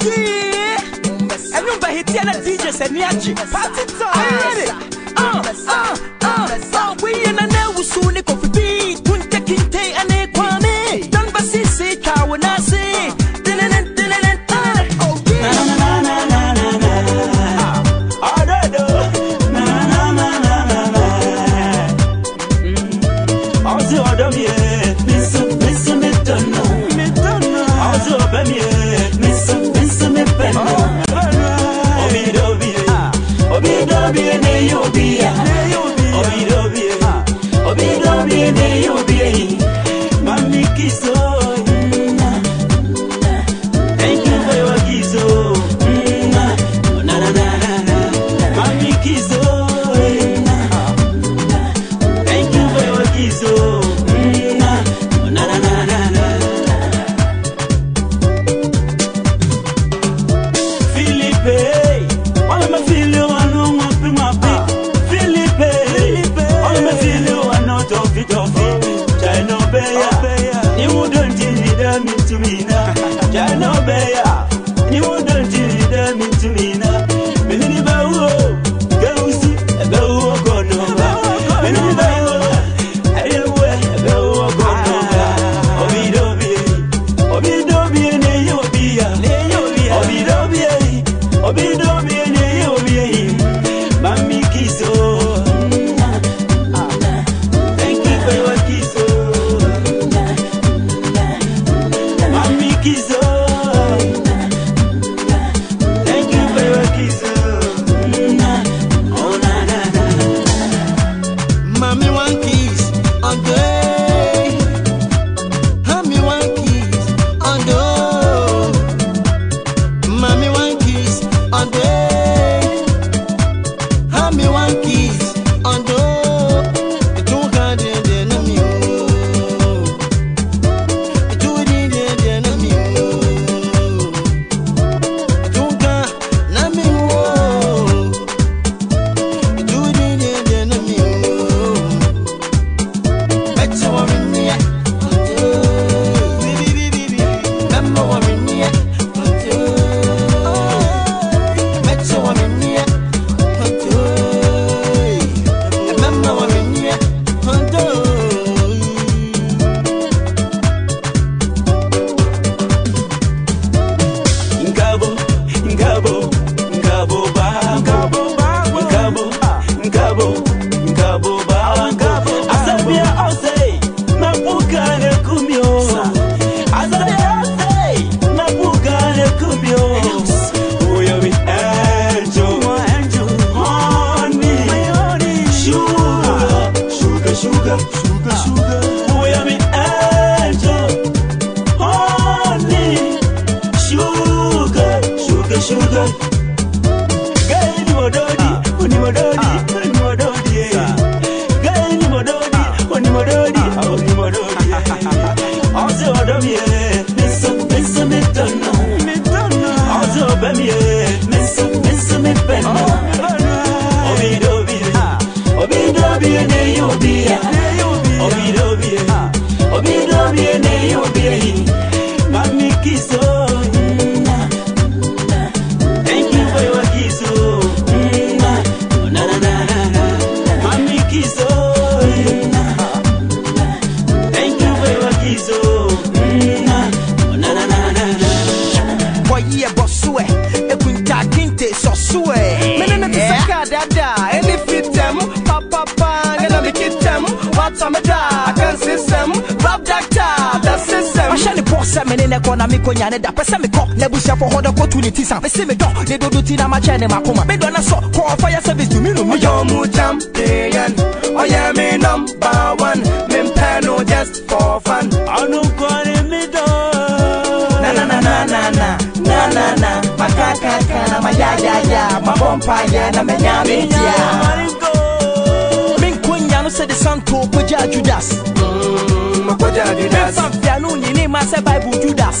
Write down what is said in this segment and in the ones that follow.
tii ɛnu bɛhi tia na dj sani agye party time ah ah ah ah wiyɛ na na ewusu ne kofi bii kunte kinte ɛne kwame danba sisi kawo naase denene denene ah oh yeah. Mr. Mr. Me don't know. Me don't know. I'll do a obie ne ye obia obire obie obire obie ne ye mami kiso. meu anquinho Gẹ́gẹ́ ni mo dọ́ọ̀dì, mo ní mo dọ́ọ̀dì, mo ni mo dọ́ọ̀dì, mo ní mo dọ́ọ̀dì, mo ní mo dọ́ọ̀dì ẹ̀. Ọ̀sẹ̀ ọ̀dọ́ mi ẹ̀, mísọ mísọ mi tọ̀nà. Ọ̀sẹ̀ ọ̀bẹ mi ẹ̀, mísọ mísọ mi pẹ̀lú. Obido obido, obido obido ne yóò Mami kiso. kɔ na mi kɔ nya ne da pɛ sɛ mi kɔ n'ebusuafo hɔ dɛ ko tu ne ti san mesi mi dɔn ne dodo ti na ma kyɛ ne ma kuma mi dɔn na sɔ kɔ fire service dumi nu mi. ọyọ mu champion ọyẹ mi nọmba one mi n pẹ no just for fun. ọdún kọrin mi dán. na na na na na na na na na makakaka ma ya ya ya ma bọ mpa na mẹ nya mi diya. mi n kò nya judas. Mm, kọjá judas. ma sɛ bible judas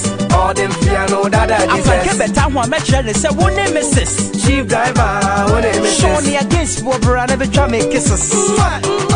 afankɛ bɛta ho a mɛkyerɛ ne sɛ wo ne mrs chief driver wo ne mrs show ne against wɔ bra na bɛtwa me kisses